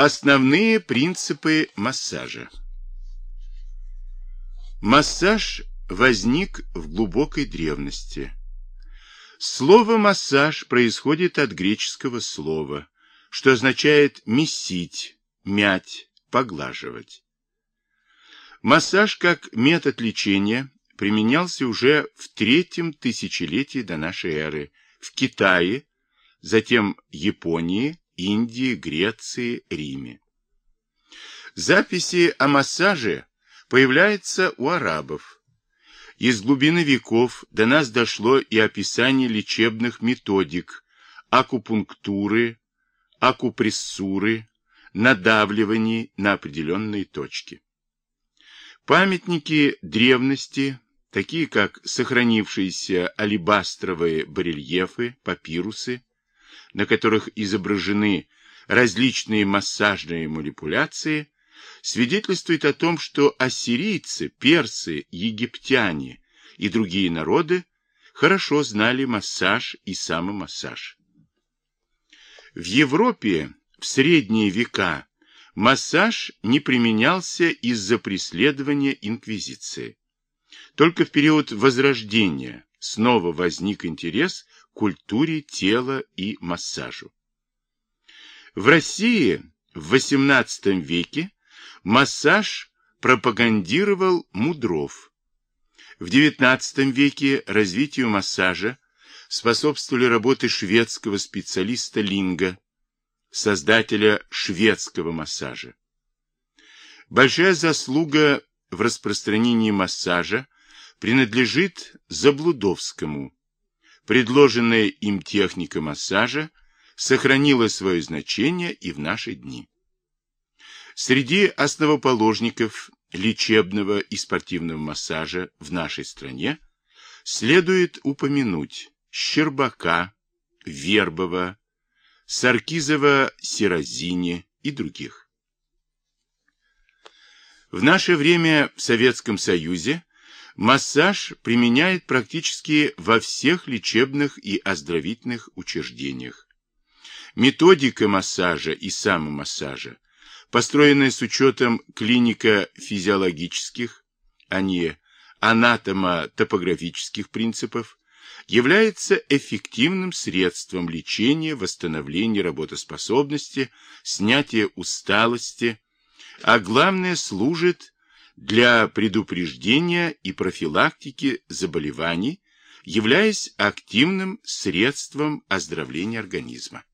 Основные принципы массажа. Массаж возник в глубокой древности. Слово «массаж» происходит от греческого слова, что означает «месить», «мять», «поглаживать». Массаж как метод лечения применялся уже в третьем тысячелетии до нашей эры в Китае, затем Японии, Индии, Греции, Риме. Записи о массаже появляются у арабов. Из глубины веков до нас дошло и описание лечебных методик, акупунктуры, акупрессуры, надавливаний на определенные точки. Памятники древности, такие как сохранившиеся алебастровые барельефы, папирусы, на которых изображены различные массажные манипуляции, свидетельствует о том, что ассирийцы, персы, египтяне и другие народы хорошо знали массаж и самомассаж. В Европе в средние века массаж не применялся из-за преследования инквизиции. Только в период Возрождения снова возник интерес культуре тела и массажу. В России в XVIII веке массаж пропагандировал Мудров. В XIX веке развитию массажа способствовали работы шведского специалиста Линга, создателя шведского массажа. Большая заслуга в распространении массажа принадлежит Заблудовскому. Предложенная им техника массажа сохранила свое значение и в наши дни. Среди основоположников лечебного и спортивного массажа в нашей стране следует упомянуть Щербака, Вербова, Саркизова-Сирозини и других. В наше время в Советском Союзе массаж применяет практически во всех лечебных и оздоровительных учреждениях. Методика массажа и самомассажа, построенная с учетом клинико-физиологических, а не анатомо-топографических принципов, является эффективным средством лечения, восстановления работоспособности, снятия усталости, а главное служит для предупреждения и профилактики заболеваний, являясь активным средством оздоровления организма.